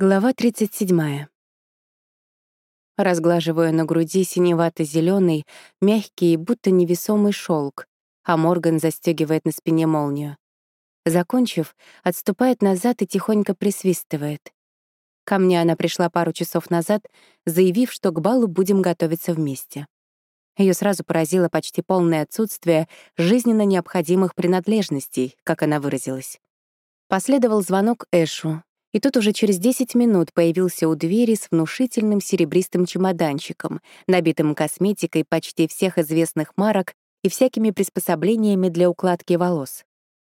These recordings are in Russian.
Глава 37. Разглаживаю на груди синевато зеленый мягкий, будто невесомый шелк, а Морган застегивает на спине молнию. Закончив, отступает назад и тихонько присвистывает. Ко мне она пришла пару часов назад, заявив, что к балу будем готовиться вместе. Ее сразу поразило почти полное отсутствие жизненно необходимых принадлежностей, как она выразилась. Последовал звонок Эшу, и тут уже через 10 минут появился у двери с внушительным серебристым чемоданчиком, набитым косметикой почти всех известных марок и всякими приспособлениями для укладки волос.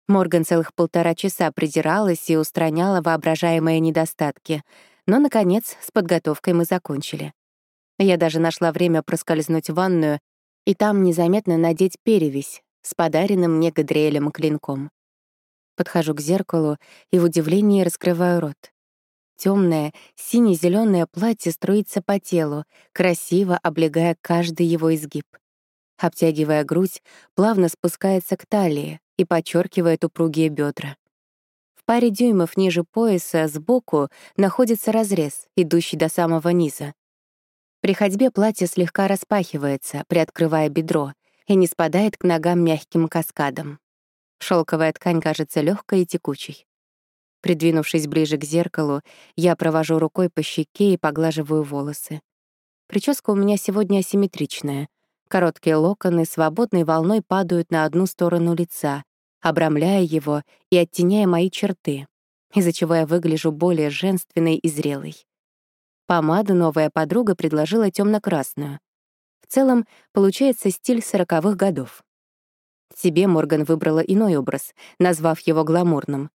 Морган целых полтора часа придиралась и устраняла воображаемые недостатки, но, наконец, с подготовкой мы закончили. Я даже нашла время проскользнуть в ванную и там незаметно надеть перевязь с подаренным мне Гадриэлем клинком. Подхожу к зеркалу и в удивлении раскрываю рот. Темное, сине-зеленое платье струится по телу, красиво облегая каждый его изгиб. Обтягивая грудь, плавно спускается к талии и подчеркивает упругие бедра. В паре дюймов ниже пояса сбоку находится разрез, идущий до самого низа. При ходьбе платье слегка распахивается, приоткрывая бедро, и не спадает к ногам мягким каскадом. Шелковая ткань кажется легкой и текучей. Придвинувшись ближе к зеркалу, я провожу рукой по щеке и поглаживаю волосы. Прическа у меня сегодня асимметричная. Короткие локоны свободной волной падают на одну сторону лица, обрамляя его и оттеняя мои черты, из-за чего я выгляжу более женственной и зрелой. Помаду новая подруга предложила темно красную В целом, получается стиль сороковых годов. Себе Морган выбрала иной образ, назвав его гламурным.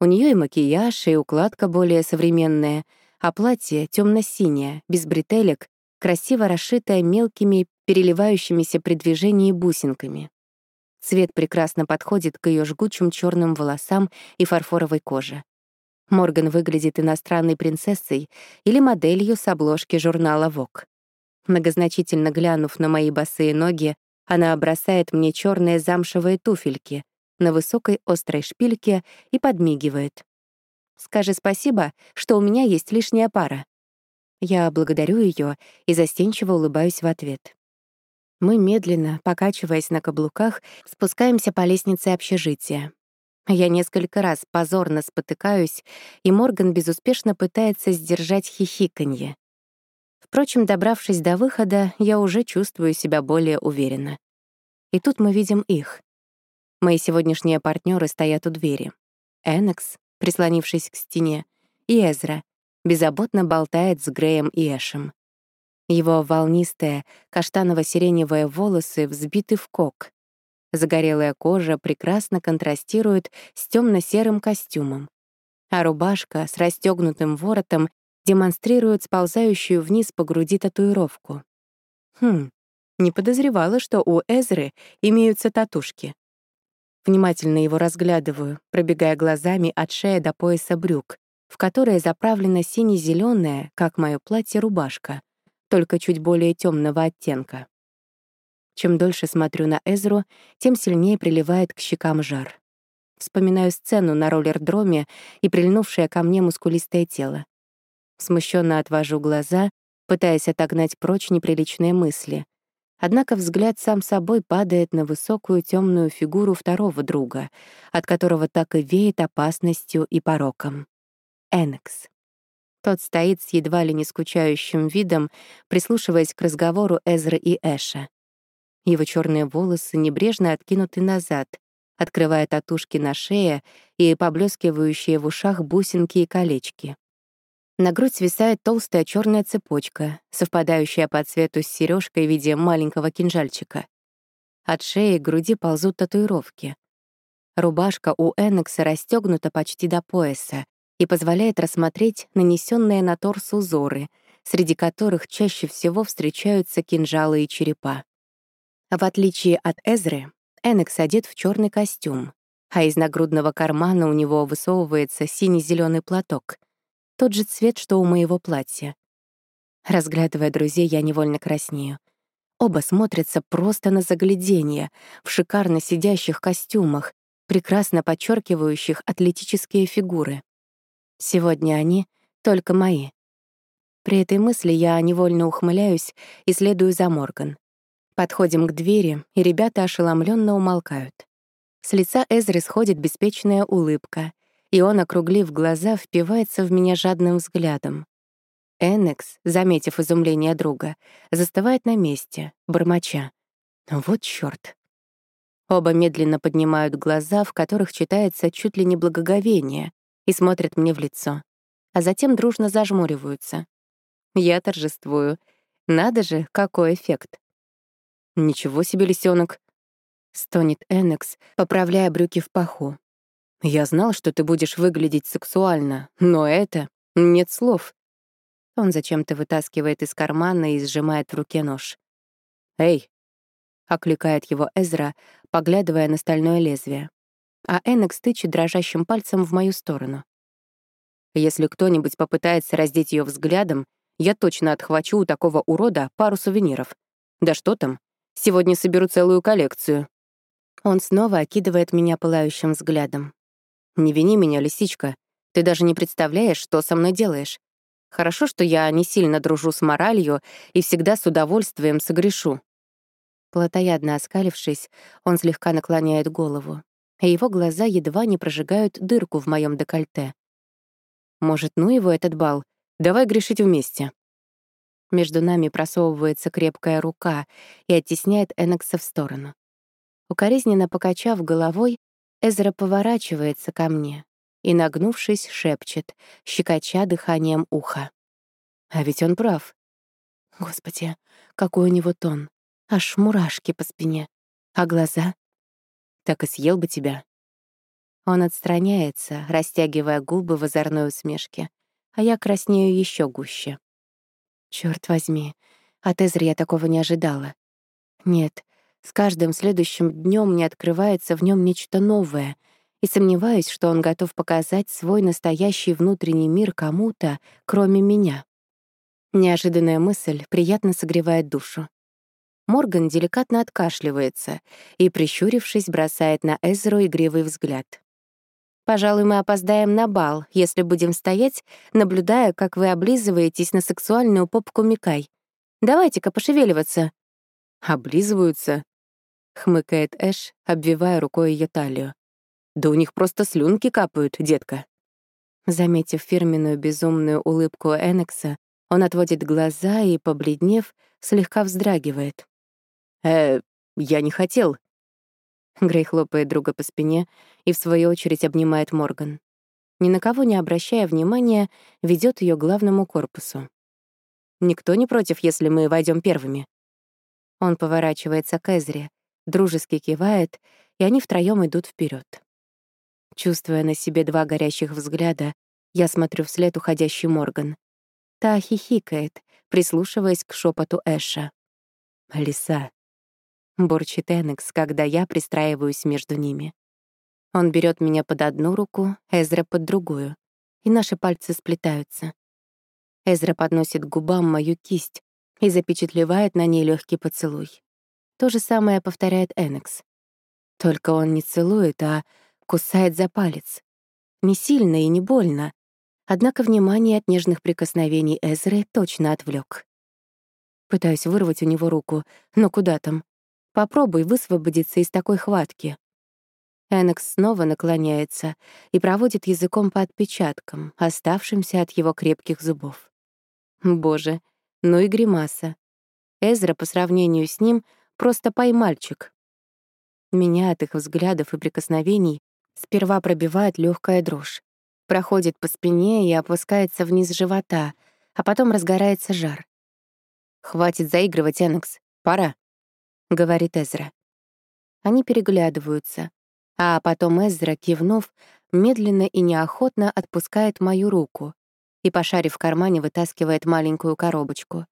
У нее и макияж, и укладка более современная, а платье темно синее без бретелек, красиво расшитое мелкими, переливающимися при движении бусинками. Цвет прекрасно подходит к ее жгучим черным волосам и фарфоровой коже. Морган выглядит иностранной принцессой или моделью с обложки журнала Vogue. Многозначительно глянув на мои босые ноги, она бросает мне черные замшевые туфельки на высокой острой шпильке и подмигивает. «Скажи спасибо, что у меня есть лишняя пара». Я благодарю ее и застенчиво улыбаюсь в ответ. Мы медленно, покачиваясь на каблуках, спускаемся по лестнице общежития. Я несколько раз позорно спотыкаюсь, и Морган безуспешно пытается сдержать хихиканье. Впрочем, добравшись до выхода, я уже чувствую себя более уверенно. И тут мы видим их. Мои сегодняшние партнеры стоят у двери. Энекс, прислонившись к стене, и Эзра, беззаботно болтает с Греем и Эшем. Его волнистые, каштаново-сиреневые волосы взбиты в кок. Загорелая кожа прекрасно контрастирует с темно серым костюмом, а рубашка с расстегнутым воротом демонстрирует сползающую вниз по груди татуировку. Хм, не подозревала, что у Эзры имеются татушки. Внимательно его разглядываю, пробегая глазами от шеи до пояса брюк, в которые заправлена сине зеленая как мое платье, рубашка, только чуть более темного оттенка. Чем дольше смотрю на Эзру, тем сильнее приливает к щекам жар. Вспоминаю сцену на роллер-дроме и прильнувшее ко мне мускулистое тело. Смущенно отвожу глаза, пытаясь отогнать прочь неприличные мысли. Однако взгляд сам собой падает на высокую темную фигуру второго друга, от которого так и веет опасностью и пороком. Энекс. Тот стоит с едва ли не скучающим видом, прислушиваясь к разговору Эзры и Эша. Его черные волосы небрежно откинуты назад, открывая татушки на шее и поблескивающие в ушах бусинки и колечки. На грудь свисает толстая черная цепочка, совпадающая по цвету с сережкой в виде маленького кинжальчика. От шеи к груди ползут татуировки. Рубашка у Эннекса расстегнута почти до пояса и позволяет рассмотреть нанесенные на торс узоры, среди которых чаще всего встречаются кинжалы и черепа. В отличие от Эзры, Эннекс одет в черный костюм, а из нагрудного кармана у него высовывается синий-зеленый платок — тот же цвет, что у моего платья. Разглядывая друзей, я невольно краснею. Оба смотрятся просто на загляденье, в шикарно сидящих костюмах, прекрасно подчеркивающих атлетические фигуры. Сегодня они только мои. При этой мысли я невольно ухмыляюсь и следую за Морган. Подходим к двери, и ребята ошеломленно умолкают. С лица Эзры сходит беспечная улыбка, и он, округлив глаза, впивается в меня жадным взглядом. Энекс, заметив изумление друга, застывает на месте, бормоча. Вот чёрт. Оба медленно поднимают глаза, в которых читается чуть ли не благоговение, и смотрят мне в лицо. А затем дружно зажмуриваются. Я торжествую. Надо же, какой эффект. «Ничего себе, лисенок, стонет Энекс, поправляя брюки в паху. «Я знал, что ты будешь выглядеть сексуально, но это... Нет слов». Он зачем-то вытаскивает из кармана и сжимает в руке нож. «Эй!» — окликает его Эзра, поглядывая на стальное лезвие. А Энекс тычет дрожащим пальцем в мою сторону. «Если кто-нибудь попытается раздеть ее взглядом, я точно отхвачу у такого урода пару сувениров. Да что там, сегодня соберу целую коллекцию». Он снова окидывает меня пылающим взглядом. «Не вини меня, лисичка. Ты даже не представляешь, что со мной делаешь. Хорошо, что я не сильно дружу с моралью и всегда с удовольствием согрешу». Плотоядно оскалившись, он слегка наклоняет голову, и его глаза едва не прожигают дырку в моем декольте. «Может, ну его этот бал? Давай грешить вместе». Между нами просовывается крепкая рука и оттесняет Энекса в сторону. Укоризненно покачав головой, Эзра поворачивается ко мне и, нагнувшись, шепчет, щекоча дыханием уха. А ведь он прав. Господи, какой у него тон. Аж мурашки по спине. А глаза? Так и съел бы тебя. Он отстраняется, растягивая губы в озорной усмешке, а я краснею еще гуще. Черт возьми, от Эзри я такого не ожидала. Нет, с каждым следующим днем мне открывается в нем нечто новое, и сомневаюсь, что он готов показать свой настоящий внутренний мир кому-то, кроме меня. Неожиданная мысль приятно согревает душу. Морган деликатно откашливается и, прищурившись, бросает на Эзру игривый взгляд. «Пожалуй, мы опоздаем на бал, если будем стоять, наблюдая, как вы облизываетесь на сексуальную попку Микай. Давайте-ка пошевеливаться». «Облизываются?» — хмыкает Эш, обвивая рукой ее талию. «Да у них просто слюнки капают, детка». Заметив фирменную безумную улыбку Энекса, он отводит глаза и, побледнев, слегка вздрагивает. «Э, я не хотел». Грей хлопает друга по спине и, в свою очередь, обнимает Морган. Ни на кого не обращая внимания, ведет ее к главному корпусу. «Никто не против, если мы войдем первыми?» Он поворачивается к Эзре, дружески кивает, и они втроём идут вперед. Чувствуя на себе два горящих взгляда, я смотрю вслед уходящий Морган. Та хихикает, прислушиваясь к шепоту Эша. «Лиса», — борчит Энекс, когда я пристраиваюсь между ними. Он берет меня под одну руку, Эзра под другую, и наши пальцы сплетаются. Эзра подносит к губам мою кисть и запечатлевает на ней легкий поцелуй. То же самое повторяет Энекс. Только он не целует, а кусает за палец. Не сильно и не больно. Однако внимание от нежных прикосновений Эзры точно отвлек. Пытаюсь вырвать у него руку, но куда там? Попробуй высвободиться из такой хватки. Энекс снова наклоняется и проводит языком по отпечаткам, оставшимся от его крепких зубов. Боже, ну и гримаса. Эзра по сравнению с ним — Просто поймальчик. Меня от их взглядов и прикосновений сперва пробивает легкая дрожь, проходит по спине и опускается вниз живота, а потом разгорается жар. «Хватит заигрывать, Энекс, пора», — говорит Эзра. Они переглядываются, а потом Эзра, кивнув, медленно и неохотно отпускает мою руку и, пошарив в кармане, вытаскивает маленькую коробочку.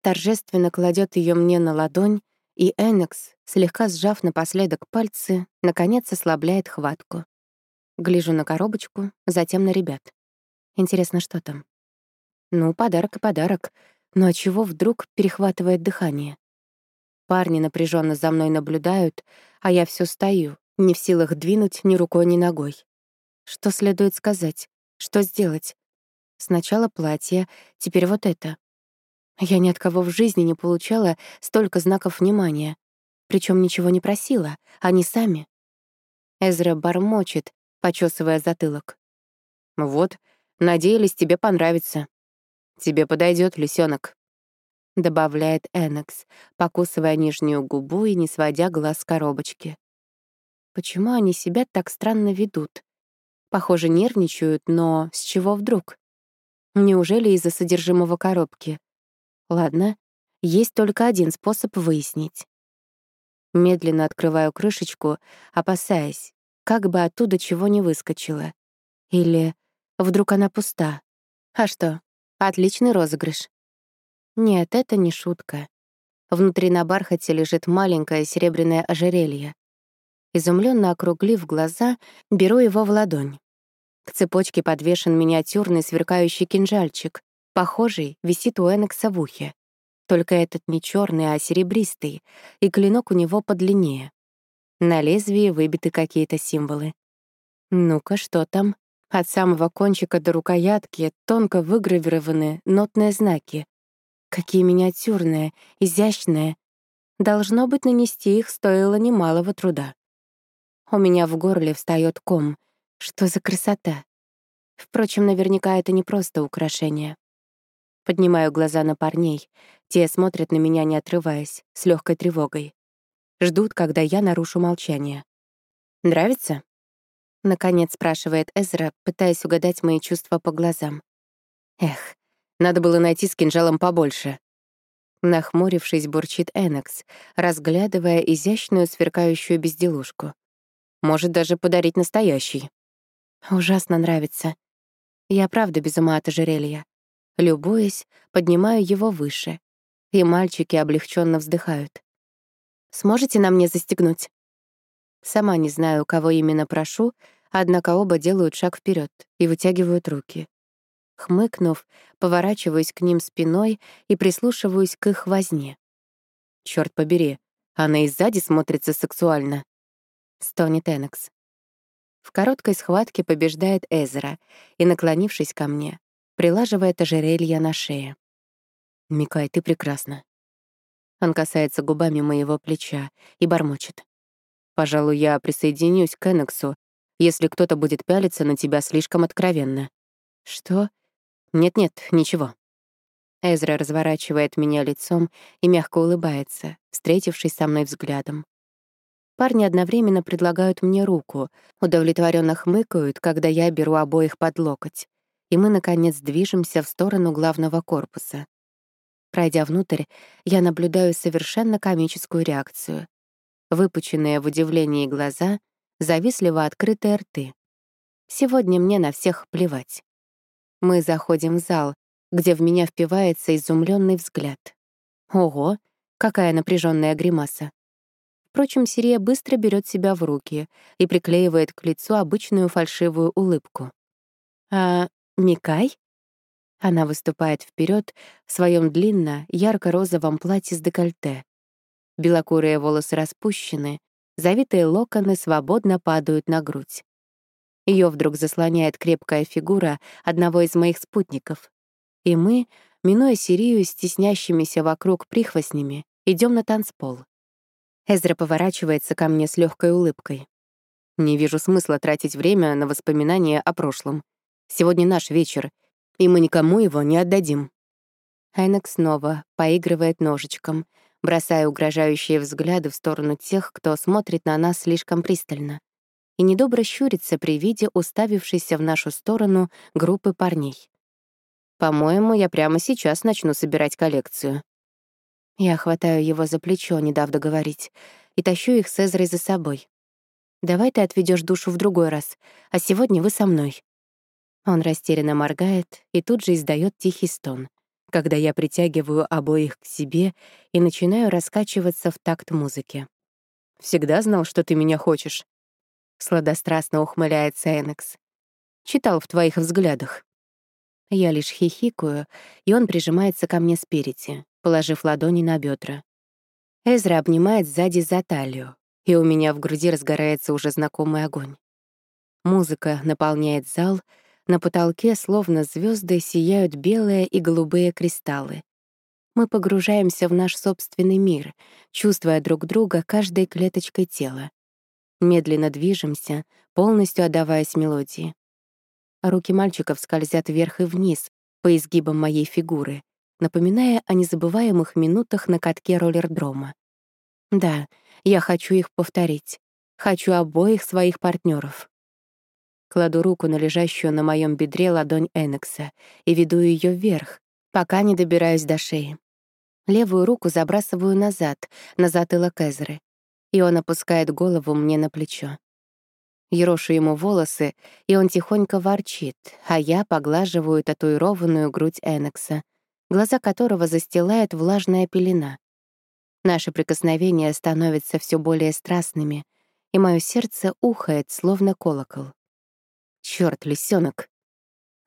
Торжественно кладет ее мне на ладонь и Энекс, слегка сжав напоследок пальцы, наконец ослабляет хватку. Гляжу на коробочку, затем на ребят. Интересно, что там? Ну, подарок и подарок. Но от чего вдруг перехватывает дыхание? Парни напряженно за мной наблюдают, а я все стою, не в силах двинуть ни рукой, ни ногой. Что следует сказать? Что сделать? Сначала платье, теперь вот это. Я ни от кого в жизни не получала столько знаков внимания. Причем ничего не просила, они сами. Эзра бормочет, почесывая затылок. «Вот, надеялись, тебе понравится. Тебе подойдет, лисенок. добавляет Энекс, покусывая нижнюю губу и не сводя глаз с коробочки. Почему они себя так странно ведут? Похоже, нервничают, но с чего вдруг? Неужели из-за содержимого коробки? Ладно, есть только один способ выяснить. Медленно открываю крышечку, опасаясь, как бы оттуда чего не выскочило. Или вдруг она пуста. А что, отличный розыгрыш. Нет, это не шутка. Внутри на бархате лежит маленькое серебряное ожерелье. Изумленно округлив глаза, беру его в ладонь. К цепочке подвешен миниатюрный сверкающий кинжальчик. Похожий висит у Энекса в ухе. Только этот не черный, а серебристый, и клинок у него подлиннее. На лезвии выбиты какие-то символы. Ну-ка, что там? От самого кончика до рукоятки тонко выгравированы нотные знаки. Какие миниатюрные, изящные. Должно быть, нанести их стоило немалого труда. У меня в горле встает ком. Что за красота? Впрочем, наверняка это не просто украшение. Поднимаю глаза на парней. Те смотрят на меня, не отрываясь, с легкой тревогой. Ждут, когда я нарушу молчание. «Нравится?» — наконец спрашивает Эзра, пытаясь угадать мои чувства по глазам. «Эх, надо было найти с кинжалом побольше». Нахмурившись, бурчит Энакс, разглядывая изящную сверкающую безделушку. Может даже подарить настоящий. Ужасно нравится. Я правда без ума от ожерелья. Любуясь, поднимаю его выше. И мальчики облегченно вздыхают. «Сможете на мне застегнуть?» Сама не знаю, кого именно прошу, однако оба делают шаг вперед и вытягивают руки. Хмыкнув, поворачиваюсь к ним спиной и прислушиваюсь к их возне. Черт побери, она и сзади смотрится сексуально стонет Энакс. В короткой схватке побеждает Эзра и, наклонившись ко мне, прилаживает ожерелье на шее. «Микай, ты прекрасна». Он касается губами моего плеча и бормочет. «Пожалуй, я присоединюсь к Энаксу, если кто-то будет пялиться на тебя слишком откровенно». «Что?» «Нет-нет, ничего». Эзра разворачивает меня лицом и мягко улыбается, встретившись со мной взглядом. Парни одновременно предлагают мне руку, удовлетворенно хмыкают, когда я беру обоих под локоть, и мы, наконец, движемся в сторону главного корпуса. Пройдя внутрь, я наблюдаю совершенно комическую реакцию. Выпученные в удивлении глаза, завистливо открытые рты. Сегодня мне на всех плевать. Мы заходим в зал, где в меня впивается изумленный взгляд. Ого, какая напряженная гримаса. Впрочем, Сирия быстро берет себя в руки и приклеивает к лицу обычную фальшивую улыбку. «А Микай?» Она выступает вперед в своем длинно ярко-розовом платье с декольте. Белокурые волосы распущены, завитые локоны свободно падают на грудь. Ее вдруг заслоняет крепкая фигура одного из моих спутников. И мы, минуя Сирию с вокруг прихвостнями, идем на танцпол. Эзра поворачивается ко мне с легкой улыбкой. Не вижу смысла тратить время на воспоминания о прошлом. Сегодня наш вечер, и мы никому его не отдадим. Айнек снова поигрывает ножичком, бросая угрожающие взгляды в сторону тех, кто смотрит на нас слишком пристально, и недобро щурится при виде уставившейся в нашу сторону группы парней. По-моему, я прямо сейчас начну собирать коллекцию. Я хватаю его за плечо, не дав договорить, и тащу их с Эзрой за собой. «Давай ты отведешь душу в другой раз, а сегодня вы со мной». Он растерянно моргает и тут же издает тихий стон, когда я притягиваю обоих к себе и начинаю раскачиваться в такт музыки. «Всегда знал, что ты меня хочешь», — сладострастно ухмыляется Энекс. «Читал в твоих взглядах». Я лишь хихикаю, и он прижимается ко мне спереди, положив ладони на бедра. Эзра обнимает сзади за талию, и у меня в груди разгорается уже знакомый огонь. Музыка наполняет зал, На потолке, словно звезды, сияют белые и голубые кристаллы. Мы погружаемся в наш собственный мир, чувствуя друг друга каждой клеточкой тела. Медленно движемся, полностью отдаваясь мелодии. Руки мальчиков скользят вверх и вниз по изгибам моей фигуры, напоминая о незабываемых минутах на катке роллердрома. Да, я хочу их повторить. Хочу обоих своих партнеров. Кладу руку на лежащую на моем бедре ладонь Энекса и веду ее вверх, пока не добираюсь до шеи. Левую руку забрасываю назад, на затылок Эзры, и он опускает голову мне на плечо. Ерошу ему волосы, и он тихонько ворчит, а я поглаживаю татуированную грудь Энекса, глаза которого застилает влажная пелена. Наши прикосновения становятся все более страстными, и мое сердце ухает, словно колокол. Черт, лисенок!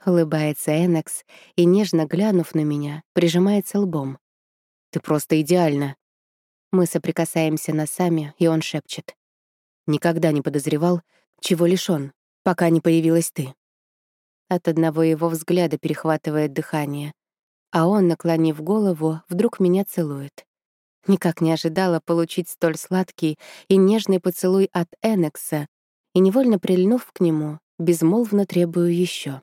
Улыбается Энекс и, нежно глянув на меня, прижимается лбом. «Ты просто идеальна!» Мы соприкасаемся носами, и он шепчет. «Никогда не подозревал, чего лишён, пока не появилась ты». От одного его взгляда перехватывает дыхание, а он, наклонив голову, вдруг меня целует. Никак не ожидала получить столь сладкий и нежный поцелуй от Энекса, и, невольно прильнув к нему, безмолвно требую еще.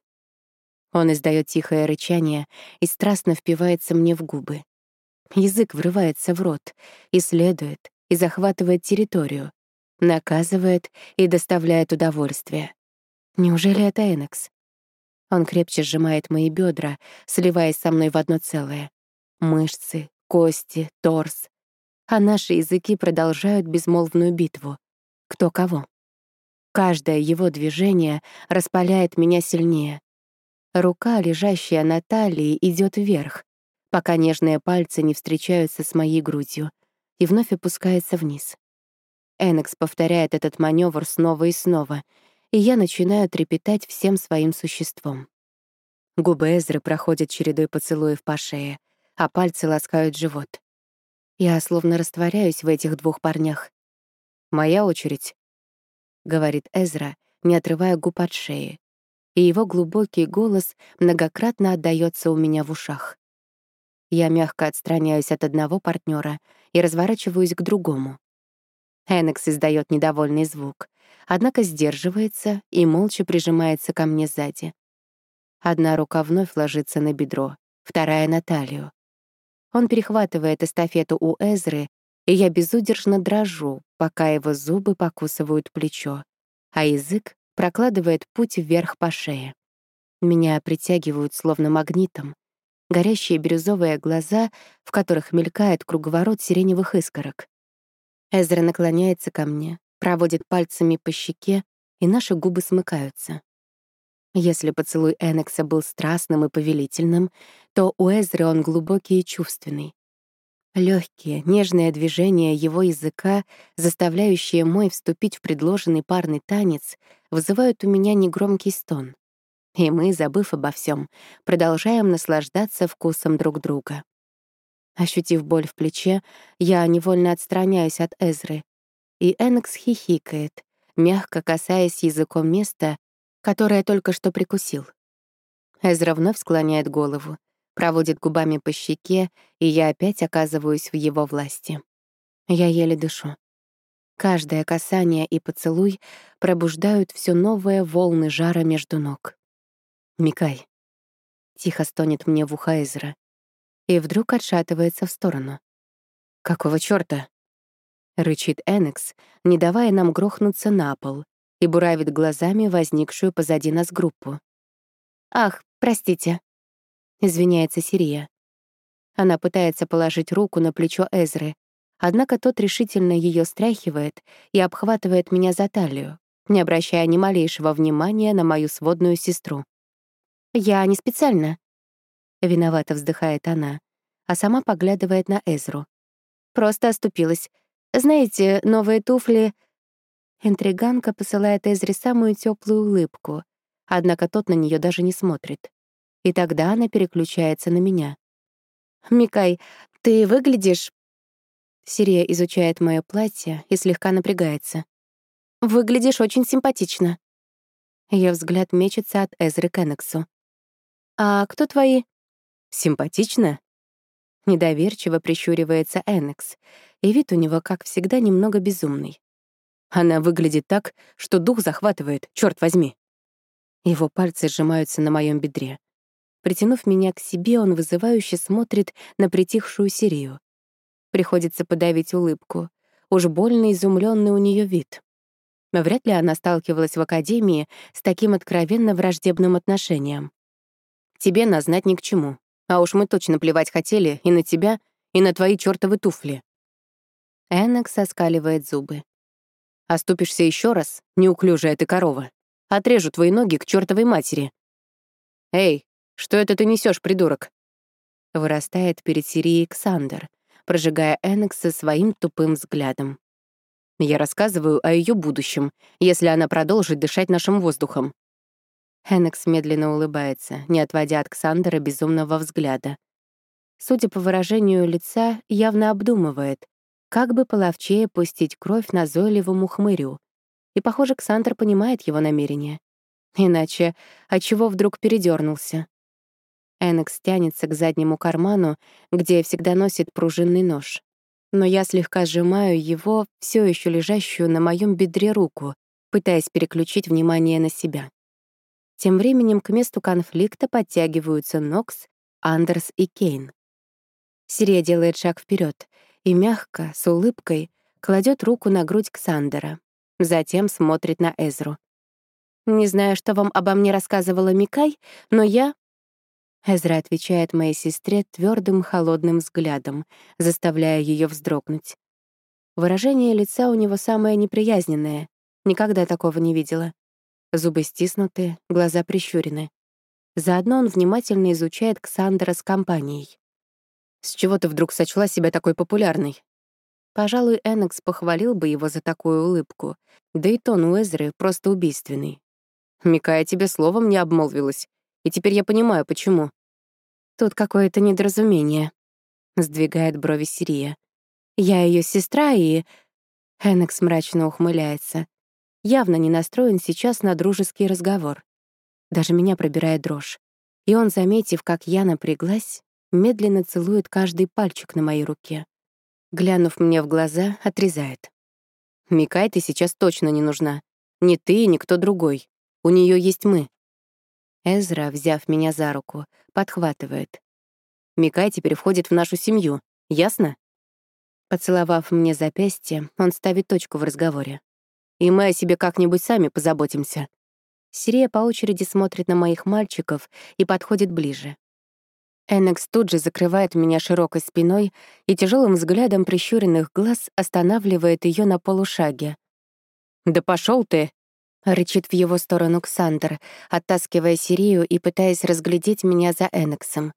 Он издает тихое рычание и страстно впивается мне в губы. Язык врывается в рот, исследует и захватывает территорию, наказывает и доставляет удовольствие. Неужели это Энекс? Он крепче сжимает мои бедра, сливаясь со мной в одно целое. Мышцы, кости, торс. А наши языки продолжают безмолвную битву. Кто кого? Каждое его движение распаляет меня сильнее. Рука, лежащая на талии, идет вверх, пока нежные пальцы не встречаются с моей грудью и вновь опускается вниз. Энекс повторяет этот маневр снова и снова, и я начинаю трепетать всем своим существом. Губы Эзры проходят чередой поцелуев по шее, а пальцы ласкают живот. Я словно растворяюсь в этих двух парнях. «Моя очередь», — говорит Эзра, не отрывая губ от шеи, и его глубокий голос многократно отдаётся у меня в ушах. Я мягко отстраняюсь от одного партнера и разворачиваюсь к другому. Энекс издает недовольный звук, однако сдерживается и молча прижимается ко мне сзади. Одна рука вновь ложится на бедро, вторая — на талию. Он перехватывает эстафету у Эзры, и я безудержно дрожу, пока его зубы покусывают плечо, а язык прокладывает путь вверх по шее. Меня притягивают словно магнитом, горящие бирюзовые глаза, в которых мелькает круговорот сиреневых искорок. Эзра наклоняется ко мне, проводит пальцами по щеке, и наши губы смыкаются. Если поцелуй Энекса был страстным и повелительным, то у Эзры он глубокий и чувственный. Легкие, нежные движения его языка, заставляющие мой вступить в предложенный парный танец, вызывают у меня негромкий стон. И мы, забыв обо всем, продолжаем наслаждаться вкусом друг друга. Ощутив боль в плече, я невольно отстраняюсь от Эзры, и Энекс хихикает, мягко касаясь языком места, которое только что прикусил. Эзра вновь склоняет голову, проводит губами по щеке, и я опять оказываюсь в его власти. Я еле дышу. Каждое касание и поцелуй пробуждают все новые волны жара между ног. «Микай», — тихо стонет мне в ухо Эзра, и вдруг отшатывается в сторону. «Какого чёрта?» — рычит Энекс, не давая нам грохнуться на пол, и буравит глазами возникшую позади нас группу. «Ах, простите», — извиняется Сирия. Она пытается положить руку на плечо Эзры, однако тот решительно ее стряхивает и обхватывает меня за талию, не обращая ни малейшего внимания на мою сводную сестру. «Я не специально», — виновато вздыхает она, а сама поглядывает на Эзру. «Просто оступилась. Знаете, новые туфли Интриганка посылает Эзре самую теплую улыбку, однако тот на нее даже не смотрит. И тогда она переключается на меня. «Микай, ты выглядишь...» Сирия изучает мое платье и слегка напрягается. «Выглядишь очень симпатично». Ее взгляд мечется от Эзры к Эннексу. «А кто твои?» «Симпатично?» Недоверчиво прищуривается Эннекс, и вид у него, как всегда, немного безумный. Она выглядит так, что дух захватывает, черт возьми. Его пальцы сжимаются на моем бедре. Притянув меня к себе, он вызывающе смотрит на притихшую Сирию. Приходится подавить улыбку. Уж больно изумленный у нее вид. Вряд ли она сталкивалась в академии с таким откровенно враждебным отношением. Тебе нас знать ни к чему. А уж мы точно плевать хотели и на тебя, и на твои чертовы туфли. Эннок соскаливает зубы. Оступишься еще раз, неуклюжая ты корова. Отрежу твои ноги к чертовой матери. Эй, что это ты несешь, придурок? Вырастает перед Сирией Ксандер, прожигая Эннекса своим тупым взглядом. Я рассказываю о ее будущем, если она продолжит дышать нашим воздухом. Эннекс медленно улыбается, не отводя от Ксандера безумного взгляда. Судя по выражению лица, явно обдумывает, как бы половчее пустить кровь назойливому хмырю. И, похоже, Ксандр понимает его намерение. Иначе, отчего вдруг передернулся? Эннекс тянется к заднему карману, где всегда носит пружинный нож. Но я слегка сжимаю его, все еще лежащую на моем бедре руку, пытаясь переключить внимание на себя. Тем временем к месту конфликта подтягиваются Нокс, Андерс и Кейн. Сирия делает шаг вперед и мягко, с улыбкой, кладет руку на грудь Ксандера. Затем смотрит на Эзру. «Не знаю, что вам обо мне рассказывала Микай, но я...» Эзра отвечает моей сестре твердым холодным взглядом, заставляя ее вздрогнуть. Выражение лица у него самое неприязненное. Никогда такого не видела. Зубы стиснуты, глаза прищурены. Заодно он внимательно изучает Ксандера с компанией. «С чего ты вдруг сочла себя такой популярной?» Пожалуй, Эннекс похвалил бы его за такую улыбку, да и тон у Эзры просто убийственный. «Микая тебе словом не обмолвилась, и теперь я понимаю, почему». «Тут какое-то недоразумение», — сдвигает брови Сирия. «Я ее сестра и...» Эннекс мрачно ухмыляется явно не настроен сейчас на дружеский разговор. Даже меня пробирает дрожь. И он, заметив, как я напряглась, медленно целует каждый пальчик на моей руке. Глянув мне в глаза, отрезает. «Микай, ты сейчас точно не нужна. Ни ты, ни кто другой. У нее есть мы». Эзра, взяв меня за руку, подхватывает. «Микай теперь входит в нашу семью. Ясно?» Поцеловав мне запястье, он ставит точку в разговоре и мы о себе как-нибудь сами позаботимся». Сирия по очереди смотрит на моих мальчиков и подходит ближе. Эннекс тут же закрывает меня широкой спиной и тяжелым взглядом прищуренных глаз останавливает ее на полушаге. «Да пошел ты!» — рычит в его сторону Ксандр, оттаскивая Сирию и пытаясь разглядеть меня за Эннексом.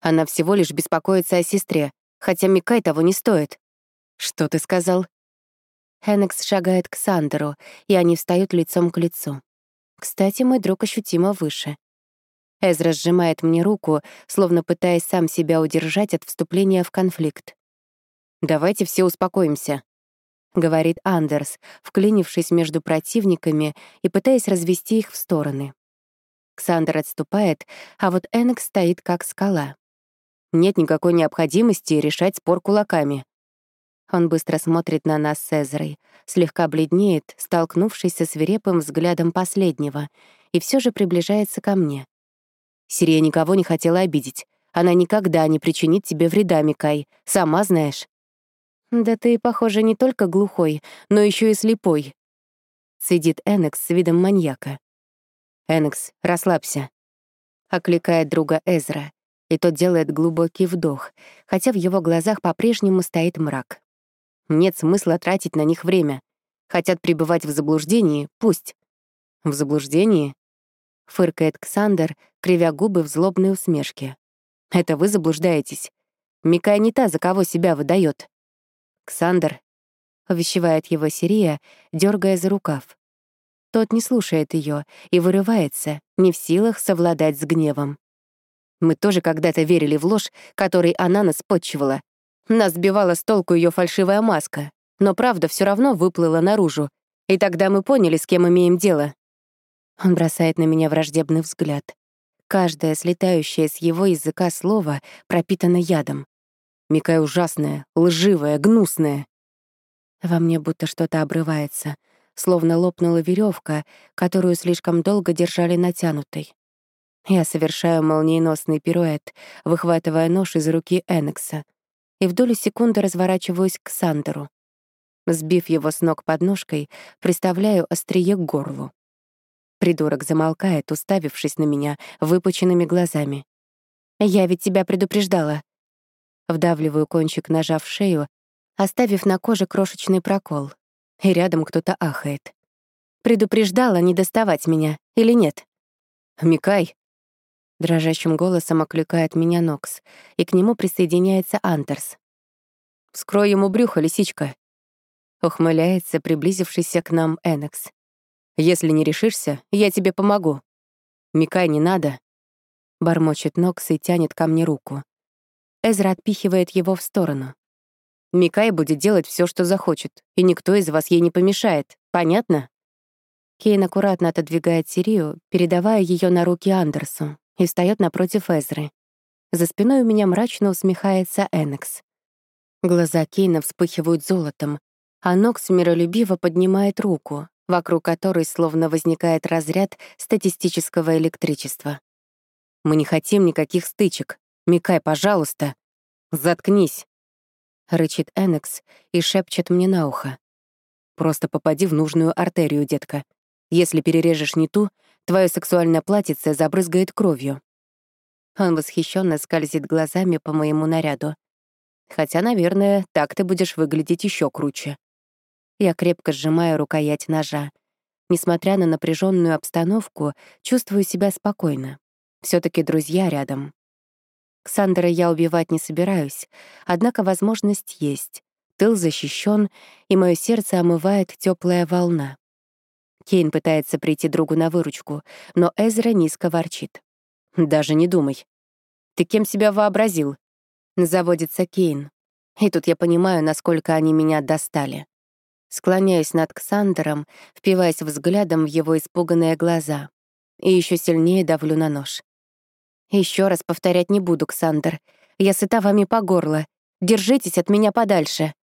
Она всего лишь беспокоится о сестре, хотя Микай того не стоит. «Что ты сказал?» Хеннекс шагает к Сандеру, и они встают лицом к лицу. Кстати, мой друг ощутимо выше. Эзра сжимает мне руку, словно пытаясь сам себя удержать от вступления в конфликт. «Давайте все успокоимся», — говорит Андерс, вклинившись между противниками и пытаясь развести их в стороны. Ксандер отступает, а вот Эннекс стоит как скала. Нет никакой необходимости решать спор кулаками. Он быстро смотрит на нас с Эзрой, слегка бледнеет, столкнувшись со свирепым взглядом последнего, и все же приближается ко мне. Сирия никого не хотела обидеть. Она никогда не причинит тебе вреда, Микай, сама знаешь. «Да ты, похоже, не только глухой, но еще и слепой», — сидит Энекс с видом маньяка. «Энекс, расслабься», — окликает друга Эзра, и тот делает глубокий вдох, хотя в его глазах по-прежнему стоит мрак. Нет смысла тратить на них время. Хотят пребывать в заблуждении — пусть. В заблуждении? Фыркает Ксандер, кривя губы в злобной усмешке. Это вы заблуждаетесь. Микая не та, за кого себя выдает. Ксандер, увещевает его Сирия, дергая за рукав. Тот не слушает ее и вырывается, не в силах совладать с гневом. Мы тоже когда-то верили в ложь, которой она нас подчивала, нас сбивала с толку ее фальшивая маска, но правда все равно выплыла наружу, и тогда мы поняли, с кем имеем дело. Он бросает на меня враждебный взгляд. Каждое слетающее с его языка слово пропитано ядом. Микай ужасная, лживая, гнусная. Во мне будто что-то обрывается, словно лопнула веревка, которую слишком долго держали натянутой. Я совершаю молниеносный пируэт, выхватывая нож из руки Энекса, и в долю секунды разворачиваюсь к Сандеру. Сбив его с ног подножкой, приставляю острие к горлу. Придурок замолкает, уставившись на меня выпученными глазами. «Я ведь тебя предупреждала». Вдавливаю кончик ножа в шею, оставив на коже крошечный прокол. И рядом кто-то ахает. «Предупреждала не доставать меня, или нет?» «Микай!» Дрожащим голосом окликает меня Нокс, и к нему присоединяется Андерс. «Вскрой ему брюхо, лисичка!» Ухмыляется приблизившийся к нам Энекс. Если не решишься, я тебе помогу. Микай, не надо. Бормочет Нокс и тянет ко мне руку. Эзра отпихивает его в сторону. Микай будет делать все, что захочет, и никто из вас ей не помешает. Понятно? Кейн аккуратно отодвигает Сирию, передавая ее на руки Андерсу, и встает напротив Эзры. За спиной у меня мрачно усмехается Энекс. Глаза Кейна вспыхивают золотом, а Нокс миролюбиво поднимает руку, вокруг которой словно возникает разряд статистического электричества. «Мы не хотим никаких стычек. Микай, пожалуйста. Заткнись!» Рычит Энекс и шепчет мне на ухо. «Просто попади в нужную артерию, детка. Если перережешь не ту, твое сексуальное платьице забрызгает кровью». Он восхищенно скользит глазами по моему наряду. Хотя, наверное, так ты будешь выглядеть еще круче. Я крепко сжимаю рукоять ножа. Несмотря на напряженную обстановку, чувствую себя спокойно. все таки друзья рядом. Ксандера я убивать не собираюсь, однако возможность есть. Тыл защищен, и мое сердце омывает теплая волна. Кейн пытается прийти другу на выручку, но Эзра низко ворчит. «Даже не думай. Ты кем себя вообразил?» Заводится Кейн. И тут я понимаю, насколько они меня достали. Склоняюсь над Ксандером, впиваясь взглядом в его испуганные глаза. И еще сильнее давлю на нож. Еще раз повторять не буду, Ксандер. Я сыта вами по горло. Держитесь от меня подальше.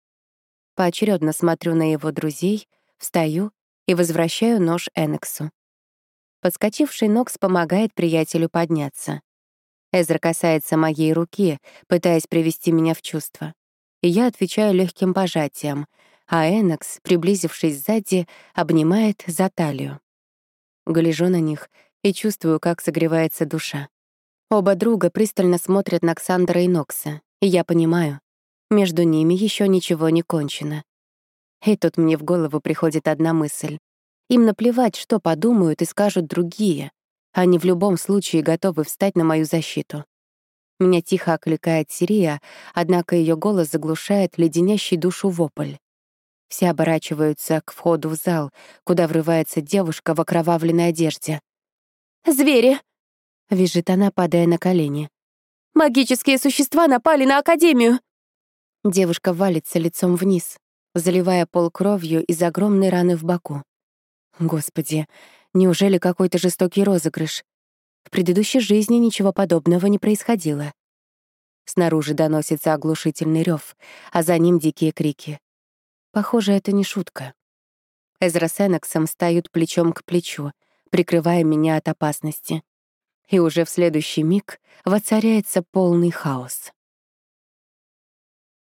Поочередно смотрю на его друзей, встаю и возвращаю нож Энексу. Подскочивший Нокс помогает приятелю подняться. Эзра касается моей руки, пытаясь привести меня в чувство. И я отвечаю легким пожатием, а Энакс, приблизившись сзади, обнимает за талию. Гляжу на них и чувствую, как согревается душа. Оба друга пристально смотрят на Ксандра и Нокса, и я понимаю, между ними еще ничего не кончено. И тут мне в голову приходит одна мысль. Им наплевать, что подумают и скажут другие. Они в любом случае готовы встать на мою защиту. Меня тихо окликает Сирия, однако ее голос заглушает леденящий душу вопль. Все оборачиваются к входу в зал, куда врывается девушка в окровавленной одежде. «Звери!» — визжит она, падая на колени. «Магические существа напали на Академию!» Девушка валится лицом вниз, заливая пол кровью из огромной раны в боку. Господи, неужели какой-то жестокий розыгрыш? В предыдущей жизни ничего подобного не происходило. Снаружи доносится оглушительный рев, а за ним дикие крики. Похоже, это не шутка. Эзра с Энаксом встают плечом к плечу, прикрывая меня от опасности. И уже в следующий миг воцаряется полный хаос.